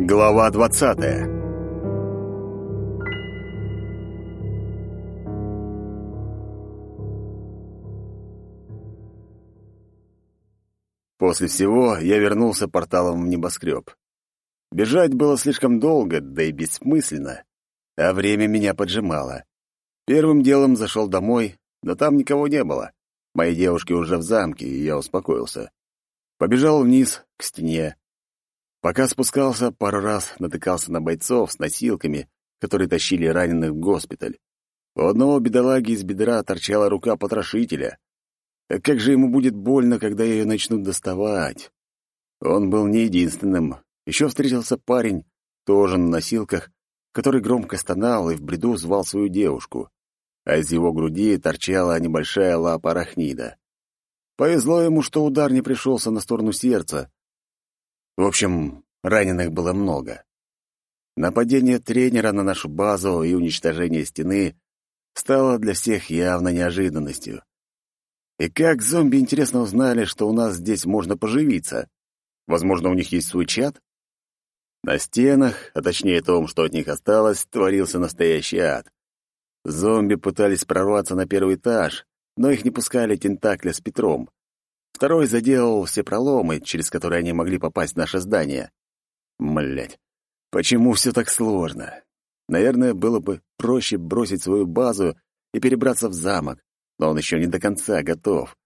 Глава двадцатая После всего я вернулся порталом в небоскреб. Бежать было слишком долго, да и бессмысленно, а время меня поджимало. Первым делом зашел домой, но там никого не было. Мои девушки уже в замке, и я успокоился. Побежал вниз, к стене. Пока спускался, пару раз натыкался на бойцов с носилками, которые тащили раненых в госпиталь. У одного бедолаги из бедра торчала рука потрошителя. Как же ему будет больно, когда ее начнут доставать? Он был не единственным. Еще встретился парень, тоже на носилках, который громко стонал и в бреду звал свою девушку, а из его груди торчала небольшая лапа арахнида. Повезло ему, что удар не пришелся на сторону сердца. В общем, раненых было много. Нападение тренера на нашу базу и уничтожение стены стало для всех явно неожиданностью. И как зомби интересно узнали, что у нас здесь можно поживиться? Возможно, у них есть свой чат? На стенах, а точнее том, что от них осталось, творился настоящий ад. Зомби пытались прорваться на первый этаж, но их не пускали тентакля с Петром. Второй заделал все проломы, через которые они могли попасть в наше здание. Млять, почему все так сложно? Наверное, было бы проще бросить свою базу и перебраться в замок, но он еще не до конца готов.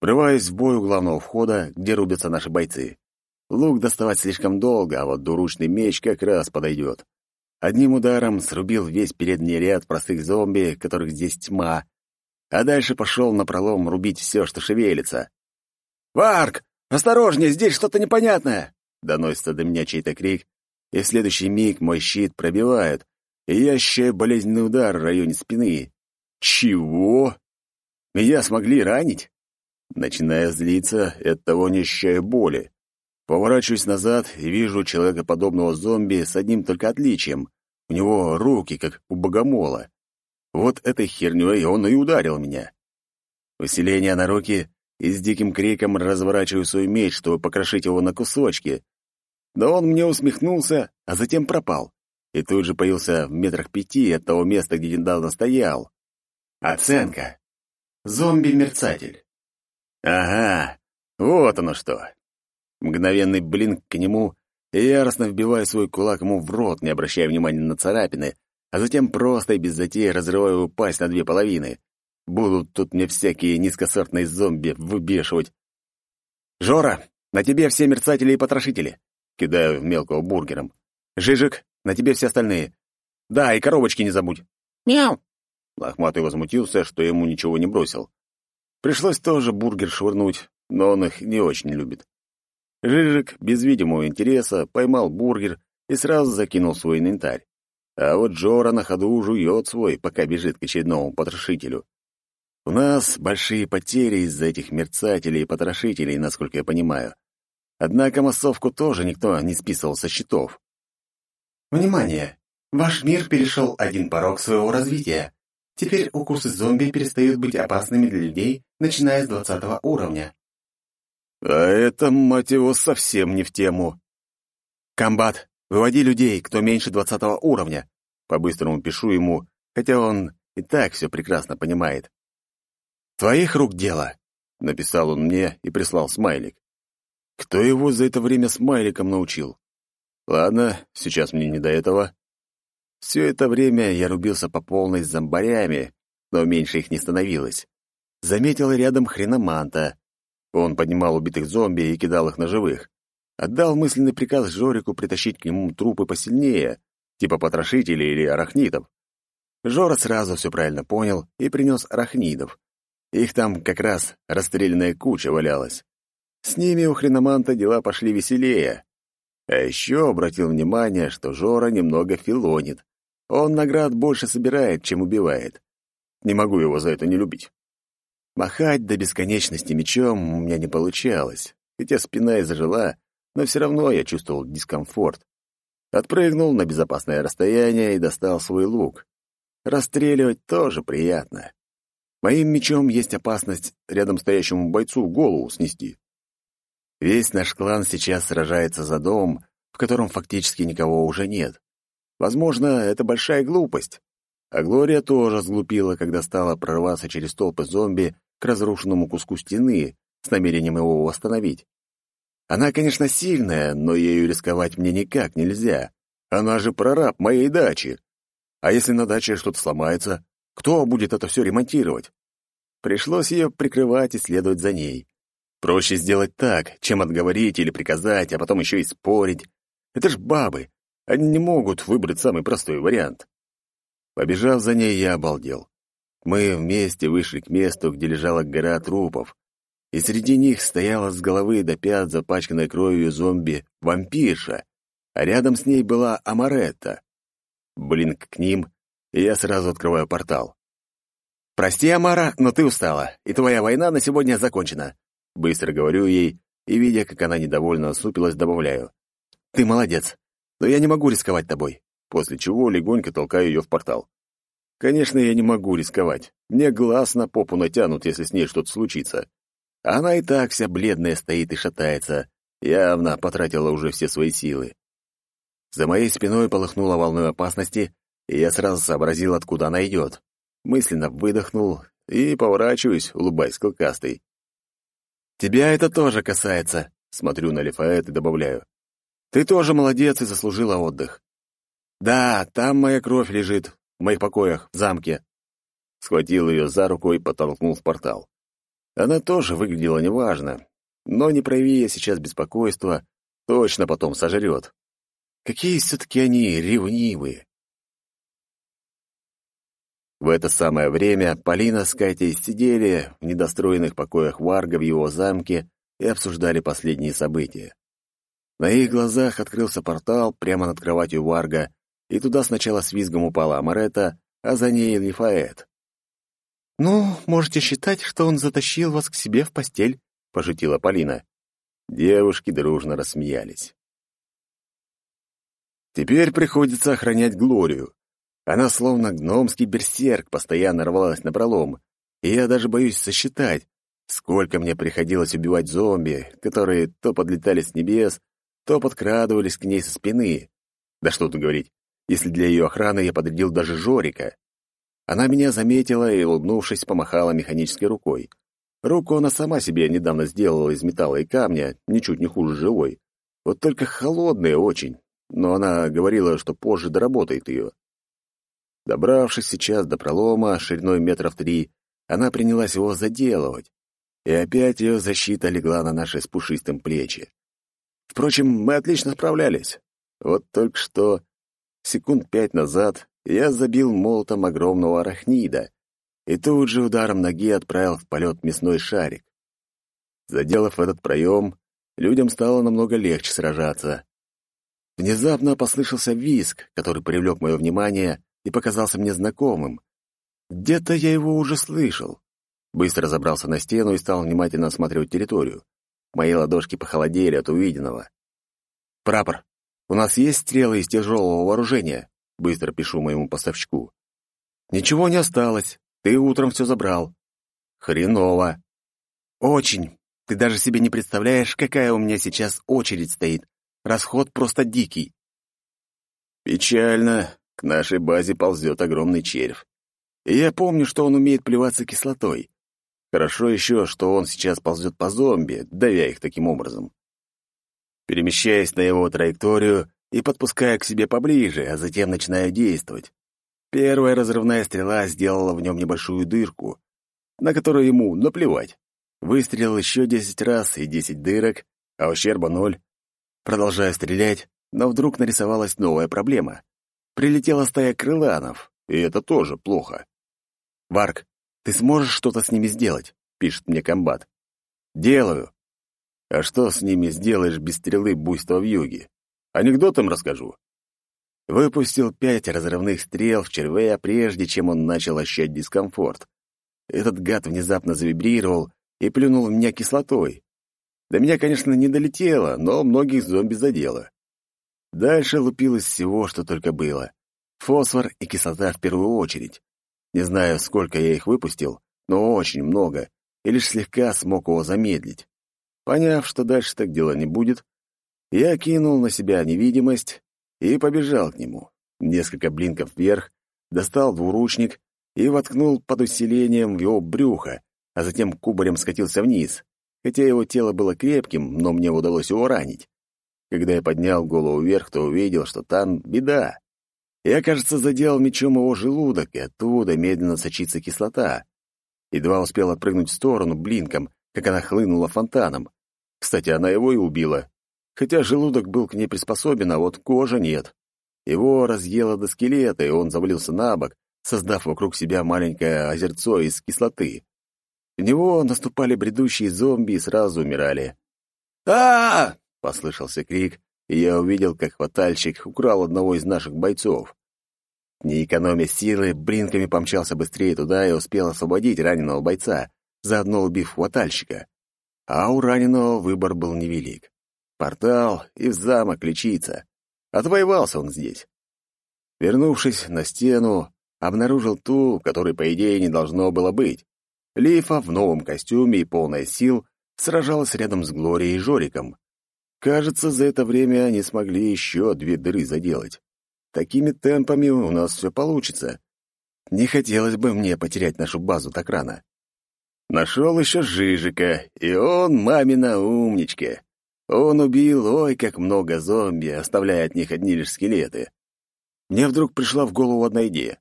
Врываюсь в бой у главного входа, где рубятся наши бойцы. Лук доставать слишком долго, а вот двуручный меч как раз подойдет. Одним ударом срубил весь передний ряд простых зомби, которых здесь тьма, а дальше пошел на пролом рубить все, что шевелится. «Варк! Осторожнее, здесь что-то непонятное!» Доносится до меня чей-то крик, и в следующий миг мой щит пробивают, и я ощущаю болезненный удар в районе спины. «Чего? Меня смогли ранить?» Начиная злиться, и оттого не ощущаю боли. Поворачиваюсь назад и вижу человекоподобного зомби с одним только отличием. У него руки, как у богомола. Вот этой хернёй он и ударил меня. Усиление на руки и с диким криком разворачиваю свой меч, чтобы покрошить его на кусочки. Но он мне усмехнулся, а затем пропал. И тут же появился в метрах пяти от того места, где недавно стоял. Оценка. Зомби-мерцатель. Ага, вот оно что. Мгновенный блин к нему, и яростно вбиваю свой кулак ему в рот, не обращая внимания на царапины, а затем просто и без затеи разрываю его пасть на две половины. Будут тут мне всякие низкосортные зомби выбешивать. «Жора, на тебе все мерцатели и потрошители!» Кидаю в мелкого бургером. «Жижик, на тебе все остальные. Да, и коробочки не забудь!» «Мяу!» Лохматый возмутился, что ему ничего не бросил. Пришлось тоже бургер швырнуть, но он их не очень любит. Жижик без видимого интереса поймал бургер и сразу закинул свой инвентарь. А вот Джора на ходу жует свой, пока бежит к очередному потрошителю. У нас большие потери из-за этих мерцателей и потрошителей, насколько я понимаю. Однако массовку тоже никто не списывал со счетов. Внимание! Ваш мир перешел один порог своего развития. Теперь укусы зомби перестают быть опасными для людей, начиная с двадцатого уровня. А это, мать его, совсем не в тему. «Комбат, выводи людей, кто меньше двадцатого уровня!» По-быстрому пишу ему, хотя он и так все прекрасно понимает. «Твоих рук дело!» — написал он мне и прислал смайлик. Кто его за это время смайликом научил? Ладно, сейчас мне не до этого. Все это время я рубился по полной с зомбарями, но меньше их не становилось. Заметил рядом хреноманта, он поднимал убитых зомби и кидал их на живых. Отдал мысленный приказ Жорику притащить к нему трупы посильнее, типа потрошителей или арахнидов. Жора сразу все правильно понял и принес арахнидов. Их там как раз расстрелянная куча валялась. С ними у хреноманта дела пошли веселее. А еще обратил внимание, что Жора немного филонит. Он наград больше собирает, чем убивает. Не могу его за это не любить. Махать до бесконечности мечом у меня не получалось, хотя спина и зажила, но все равно я чувствовал дискомфорт. Отпрыгнул на безопасное расстояние и достал свой лук. Расстреливать тоже приятно. Моим мечом есть опасность рядом стоящему бойцу голову снести. Весь наш клан сейчас сражается за дом, в котором фактически никого уже нет. Возможно, это большая глупость. А Глория тоже сглупила, когда стала прорываться через толпы зомби к разрушенному куску стены с намерением его восстановить. Она, конечно, сильная, но ею рисковать мне никак нельзя. Она же прораб моей дачи. А если на даче что-то сломается, кто будет это все ремонтировать? Пришлось ее прикрывать и следовать за ней. Проще сделать так, чем отговорить или приказать, а потом еще и спорить. Это ж бабы. Они не могут выбрать самый простой вариант. Побежав за ней, я обалдел. Мы вместе вышли к месту, где лежала гора трупов, и среди них стояла с головы до пят запачканная кровью зомби-вампирша, а рядом с ней была Амаретта. Блинк к ним, и я сразу открываю портал. «Прости, Амара, но ты устала, и твоя война на сегодня закончена», — быстро говорю ей, и, видя, как она недовольно осупилась, добавляю. «Ты молодец, но я не могу рисковать тобой», после чего легонько толкаю ее в портал. Конечно, я не могу рисковать. Мне глаз на попу натянут, если с ней что-то случится. Она и так вся бледная стоит и шатается. Явно потратила уже все свои силы. За моей спиной полыхнула волной опасности, и я сразу сообразил, откуда она идет. Мысленно выдохнул и поворачиваюсь, улыбаясь клыкастой. «Тебя это тоже касается», — смотрю на Лефаэт и добавляю. «Ты тоже молодец и заслужила отдых». «Да, там моя кровь лежит, в моих покоях, в замке». Схватил ее за руку и подтолкнул в портал. Она тоже выглядела неважно, но не прояви я сейчас беспокойства, точно потом сожрет. Какие все-таки они ревнивые. В это самое время Полина с Катей сидели в недостроенных покоях Варга в его замке и обсуждали последние события. На их глазах открылся портал прямо над кроватью Варга, и туда сначала с визгом упала Амарета, а за ней Лифаэт. «Ну, можете считать, что он затащил вас к себе в постель», — пошутила Полина. Девушки дружно рассмеялись. Теперь приходится охранять Глорию. Она словно гномский берсерк постоянно рвалась на пролом, и я даже боюсь сосчитать, сколько мне приходилось убивать зомби, которые то подлетали с небес, то подкрадывались к ней со спины. Да что тут говорить, если для ее охраны я подрядил даже Жорика. Она меня заметила и, улыбнувшись, помахала механической рукой. Руку она сама себе недавно сделала из металла и камня, ничуть не хуже живой. Вот только холодная очень, но она говорила, что позже доработает ее. Добравшись сейчас до пролома шириной метров три, она принялась его заделывать, и опять ее защита легла на наши с пушистым плечи. Впрочем, мы отлично справлялись. Вот только что, секунд пять назад, я забил молотом огромного арахнида и тут же ударом ноги отправил в полет мясной шарик. Заделав этот проем, людям стало намного легче сражаться. Внезапно послышался визг, который привлек мое внимание и показался мне знакомым. Где-то я его уже слышал. Быстро забрался на стену и стал внимательно осматривать территорию. Мои ладошки похолодели от увиденного. «Прапор, у нас есть стрелы из тяжелого вооружения?» Быстро пишу моему поставщику. «Ничего не осталось. Ты утром все забрал». «Хреново». «Очень. Ты даже себе не представляешь, какая у меня сейчас очередь стоит. Расход просто дикий». «Печально. К нашей базе ползет огромный червь. И я помню, что он умеет плеваться кислотой. Хорошо еще, что он сейчас ползет по зомби, давя их таким образом. Перемещаясь на его траекторию, и подпускаю к себе поближе, а затем начинаю действовать. Первая разрывная стрела сделала в нем небольшую дырку, на которую ему наплевать. Выстрелил еще десять раз и десять дырок, а ущерба ноль. Продолжаю стрелять, но вдруг нарисовалась новая проблема. Прилетела стая крыланов, и это тоже плохо. «Варк, ты сможешь что-то с ними сделать?» — пишет мне комбат. «Делаю». «А что с ними сделаешь без стрелы буйства в юге?» Анекдотом расскажу. Выпустил пять разрывных стрел в червя, прежде чем он начал ощущать дискомфорт. Этот гад внезапно завибрировал и плюнул в меня кислотой. До меня, конечно, не долетело, но многих зомби задело. Дальше лупилось всего, что только было. Фосфор и кислота в первую очередь. Не знаю, сколько я их выпустил, но очень много, и лишь слегка смог его замедлить. Поняв, что дальше так дела не будет, Я кинул на себя невидимость и побежал к нему. Несколько блинков вверх, достал двуручник и воткнул под усилением в его брюхо, а затем кубарем скатился вниз. Хотя его тело было крепким, но мне удалось его ранить. Когда я поднял голову вверх, то увидел, что там беда. Я, кажется, задел мечом его желудок, и оттуда медленно сочится кислота. Едва успел отпрыгнуть в сторону блинком, как она хлынула фонтаном. Кстати, она его и убила. Хотя желудок был к ней приспособен, а вот кожа нет. Его разъело до скелета, и он завалился на бок, создав вокруг себя маленькое озерцо из кислоты. В него наступали бредущие зомби и сразу умирали. а, послышался крик, и я увидел, как хватальщик украл одного из наших бойцов. Не экономя силы, блинками помчался быстрее туда и успел освободить раненого бойца, заодно убив хватальщика. А у раненого выбор был невелик. Портал и в замок лечиться. Отвоевался он здесь. Вернувшись на стену, обнаружил ту, которой, по идее, не должно было быть. Лифа в новом костюме и полная сил сражалась рядом с Глорией и Жориком. Кажется, за это время они смогли еще две дыры заделать. Такими темпами у нас все получится. Не хотелось бы мне потерять нашу базу так рано. Нашел еще Жижика, и он мамина умничка. Он убил, ой, как много зомби, оставляя от них одни лишь скелеты. Мне вдруг пришла в голову одна идея.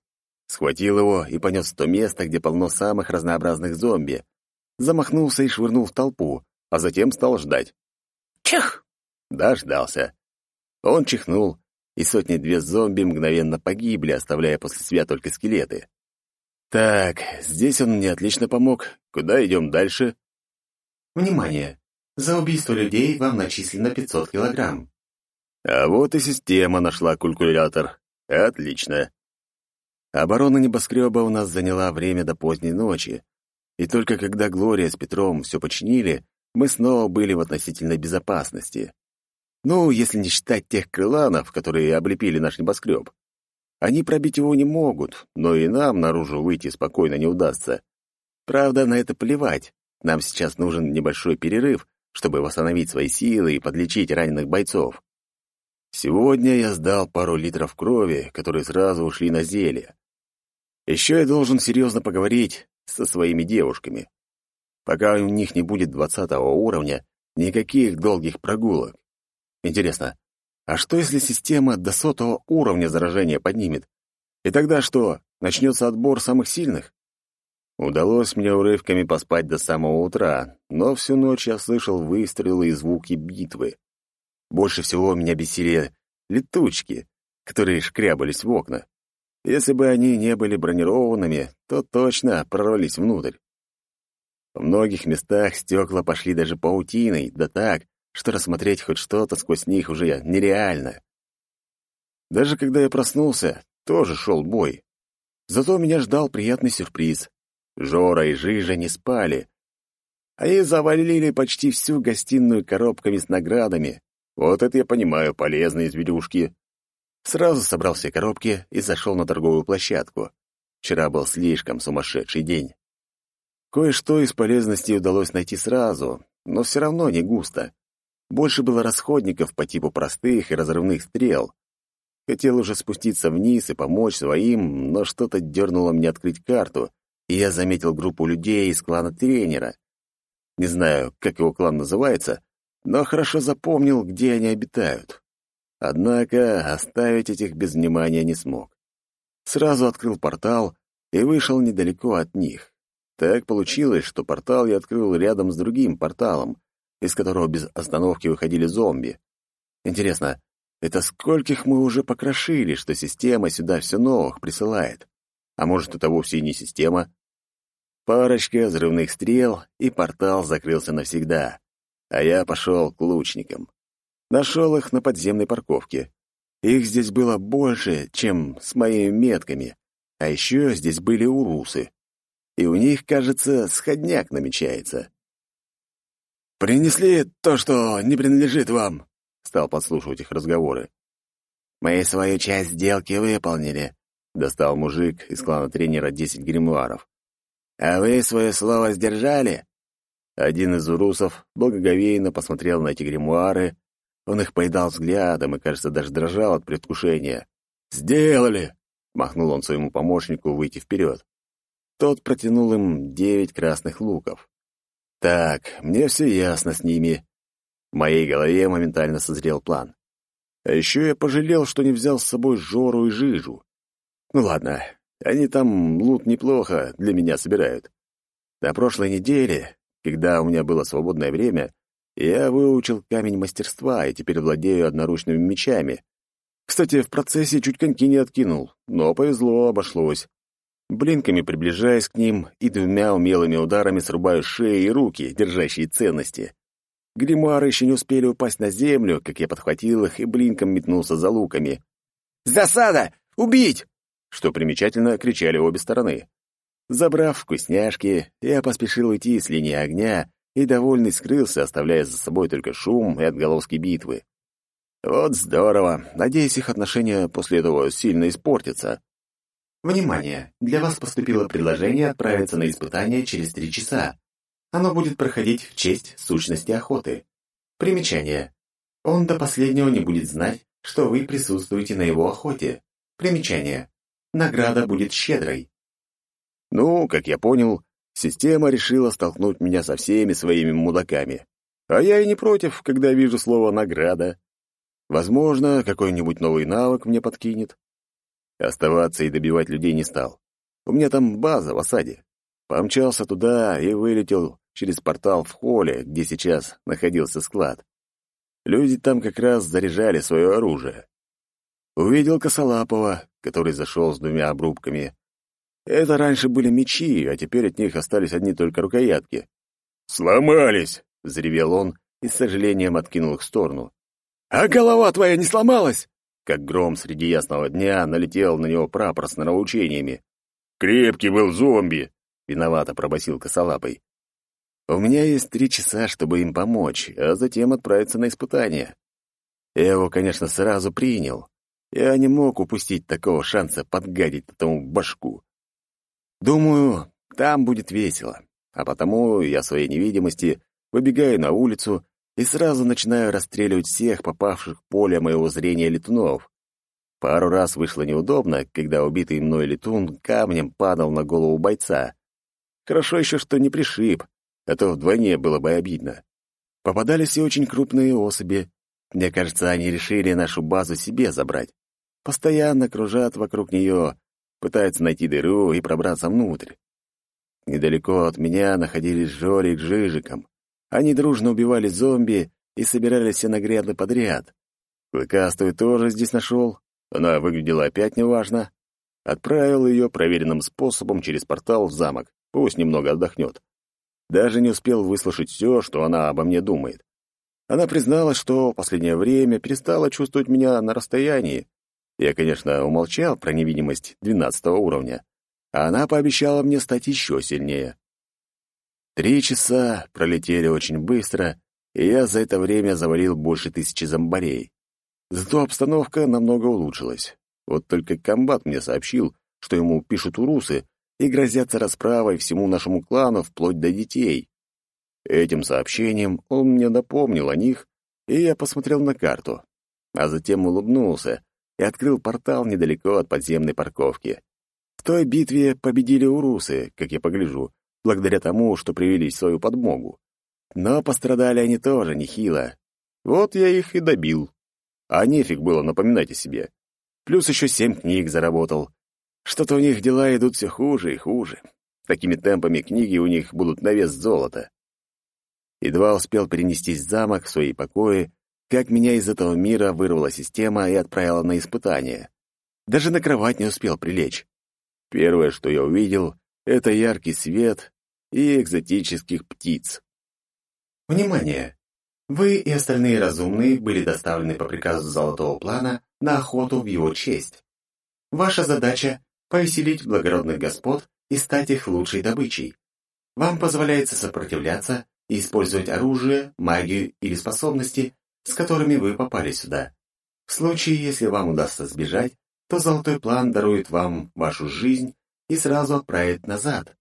Схватил его и понес в то место, где полно самых разнообразных зомби. Замахнулся и швырнул в толпу, а затем стал ждать. Чих! Дождался. Он чихнул, и сотни-две зомби мгновенно погибли, оставляя после себя только скелеты. Так, здесь он мне отлично помог. Куда идем дальше? Внимание! За убийство людей вам начислено 500 килограмм. А вот и система нашла калькулятор. Отлично. Оборона небоскреба у нас заняла время до поздней ночи, и только когда Глория с Петром все починили, мы снова были в относительной безопасности. Ну, если не считать тех крыланов, которые облепили наш небоскреб. Они пробить его не могут, но и нам наружу выйти спокойно не удастся. Правда, на это плевать. Нам сейчас нужен небольшой перерыв, чтобы восстановить свои силы и подлечить раненых бойцов. Сегодня я сдал пару литров крови, которые сразу ушли на зелье. Еще я должен серьезно поговорить со своими девушками. Пока у них не будет двадцатого уровня, никаких долгих прогулок. Интересно, а что если система до сотого уровня заражения поднимет? И тогда что, начнется отбор самых сильных? Удалось мне урывками поспать до самого утра, но всю ночь я слышал выстрелы и звуки битвы. Больше всего меня бесили летучки, которые шкрябались в окна. Если бы они не были бронированными, то точно прорвались внутрь. В многих местах стекла пошли даже паутиной, да так, что рассмотреть хоть что-то сквозь них уже нереально. Даже когда я проснулся, тоже шел бой. Зато меня ждал приятный сюрприз. Жора и Жижа не спали. Они завалили почти всю гостиную коробками с наградами. Вот это я понимаю, полезные зверюшки. Сразу собрал все коробки и зашел на торговую площадку. Вчера был слишком сумасшедший день. Кое-что из полезностей удалось найти сразу, но все равно не густо. Больше было расходников по типу простых и разрывных стрел. Хотел уже спуститься вниз и помочь своим, но что-то дернуло мне открыть карту, и я заметил группу людей из клана тренера. Не знаю, как его клан называется, но хорошо запомнил, где они обитают. Однако оставить этих без внимания не смог. Сразу открыл портал и вышел недалеко от них. Так получилось, что портал я открыл рядом с другим порталом, из которого без остановки выходили зомби. Интересно, это скольких мы уже покрошили, что система сюда все новых присылает? А может, это вовсе и не система? Парочка взрывных стрел, и портал закрылся навсегда. А я пошел к лучникам. Нашел их на подземной парковке. Их здесь было больше, чем с моими метками. А еще здесь были урусы. И у них, кажется, сходняк намечается. «Принесли то, что не принадлежит вам», — стал подслушивать их разговоры. «Мы свою часть сделки выполнили», — достал мужик из клана тренера десять гримуаров. «А вы свое слово сдержали?» Один из урусов благоговейно посмотрел на эти гримуары, Он их поедал взглядом и, кажется, даже дрожал от предвкушения. «Сделали!» — махнул он своему помощнику выйти вперед. Тот протянул им девять красных луков. «Так, мне все ясно с ними». В моей голове моментально созрел план. А еще я пожалел, что не взял с собой Жору и Жижу. Ну ладно, они там лут неплохо для меня собирают. На прошлой неделе, когда у меня было свободное время, я выучил камень мастерства и теперь владею одноручными мечами. Кстати, в процессе чуть коньки не откинул, но повезло, обошлось. Блинками приближаясь к ним и двумя умелыми ударами срубаю шеи и руки, держащие ценности. Гримуары еще не успели упасть на землю, как я подхватил их и блинком метнулся за луками. «Засада! Убить!» Что примечательно, кричали обе стороны. Забрав вкусняшки, я поспешил уйти с линии огня и, довольный, скрылся, оставляя за собой только шум и отголоски битвы. Вот здорово. Надеюсь, их отношения после этого сильно испортятся. Внимание! Для вас поступило предложение отправиться на испытание через три часа. Оно будет проходить в честь сущности охоты. Примечание. Он до последнего не будет знать, что вы присутствуете на его охоте. Примечание. Награда будет щедрой. Ну, как я понял, система решила столкнуть меня со всеми своими мудаками. А я и не против, когда вижу слово «награда». Возможно, какой-нибудь новый навык мне подкинет. Оставаться и добивать людей не стал. У меня там база в осаде. Помчался туда и вылетел через портал в холле, где сейчас находился склад. Люди там как раз заряжали свое оружие. Увидел Косолапова, который зашел с двумя обрубками. Это раньше были мечи, а теперь от них остались одни только рукоятки. «Сломались!» — взревел он и с сожалением откинул их в сторону. «А голова твоя не сломалась?» Как гром среди ясного дня налетел на него прапор с нравоучениями. «Крепкий был зомби!» — виновато пробасил косолапый. «У меня есть три часа, чтобы им помочь, а затем отправиться на испытание». Я его, конечно, сразу принял. Я не мог упустить такого шанса подгадить этому башку. Думаю, там будет весело, а потому я своей невидимости выбегаю на улицу и сразу начинаю расстреливать всех попавших в поле моего зрения летунов. Пару раз вышло неудобно, когда убитый мной летун камнем падал на голову бойца. Хорошо еще, что не пришиб, а то вдвойне было бы обидно. Попадались и очень крупные особи. Мне кажется, они решили нашу базу себе забрать. Постоянно кружат вокруг нее, пытаются найти дыру и пробраться внутрь. Недалеко от меня находились Жорик с Жижиком. Они дружно убивали зомби и собирали все нагряды подряд. Клыкастую тоже здесь нашел. Она выглядела опять неважно. Отправил ее проверенным способом через портал в замок. Пусть немного отдохнет. Даже не успел выслушать все, что она обо мне думает. Она призналась, что в последнее время перестала чувствовать меня на расстоянии. Я, конечно, умолчал про невидимость двенадцатого уровня, а она пообещала мне стать еще сильнее. Три часа пролетели очень быстро, и я за это время завалил больше тысячи зомбарей. Зато обстановка намного улучшилась. Вот только комбат мне сообщил, что ему пишут урусы и грозятся расправой всему нашему клану вплоть до детей. Этим сообщением он мне напомнил о них, и я посмотрел на карту, а затем улыбнулся и открыл портал недалеко от подземной парковки. В той битве победили урусы, как я погляжу, благодаря тому, что привели свою подмогу. Но пострадали они тоже нехило. Вот я их и добил. А нефиг было напоминать о себе. Плюс еще семь книг заработал. Что-то у них дела идут все хуже и хуже. Такими темпами книги у них будут на вес золота. Едва успел перенестись в замок в свои покои, как меня из этого мира вырвала система и отправила на испытание. Даже на кровать не успел прилечь. Первое, что я увидел, — это яркий свет и экзотических птиц. Внимание! Вы и остальные разумные были доставлены по приказу Золотого Плана на охоту в его честь. Ваша задача — повеселить благородных господ и стать их лучшей добычей. Вам позволяется сопротивляться и использовать оружие, магию или способности, с которыми вы попали сюда. В случае, если вам удастся сбежать, то Золотой План дарует вам вашу жизнь и сразу отправит назад.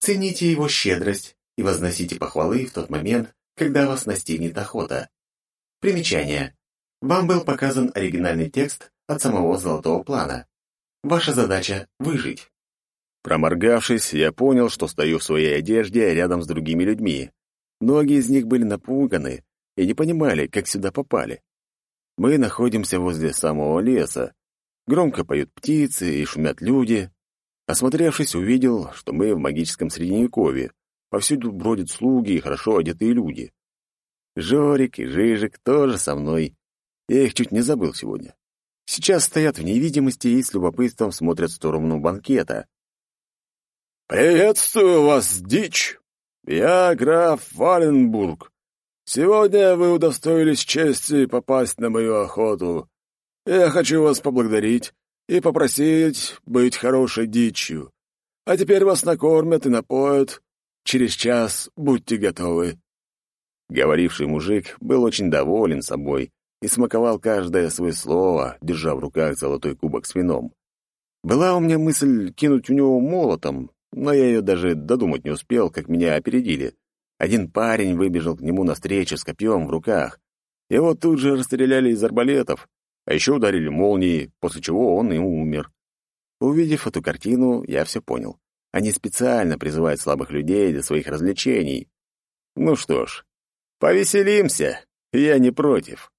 Цените его щедрость и возносите похвалы в тот момент, когда вас настигнет охота. Примечание. Вам был показан оригинальный текст от самого золотого плана. Ваша задача — выжить. Проморгавшись, я понял, что стою в своей одежде рядом с другими людьми. Многие из них были напуганы и не понимали, как сюда попали. Мы находимся возле самого леса. Громко поют птицы и шумят люди. Осмотревшись, увидел, что мы в магическом средневековье. Повсюду бродят слуги и хорошо одетые люди. Жорик и Жижик тоже со мной. Я их чуть не забыл сегодня. Сейчас стоят в невидимости и с любопытством смотрят в сторону банкета. «Приветствую вас, дичь! Я граф Валенбург. Сегодня вы удостоились чести попасть на мою охоту. Я хочу вас поблагодарить и попросить быть хорошей дичью. А теперь вас накормят и напоят. Через час будьте готовы». Говоривший мужик был очень доволен собой и смаковал каждое свое слово, держа в руках золотой кубок с вином. Была у меня мысль кинуть у него молотом, но я ее даже додумать не успел, как меня опередили. Один парень выбежал к нему навстречу с копьем в руках. Его тут же расстреляли из арбалетов, а еще ударили молнией, после чего он и умер. Увидев эту картину, я все понял. Они специально призывают слабых людей для своих развлечений. Ну что ж, Повеселимся, я не против.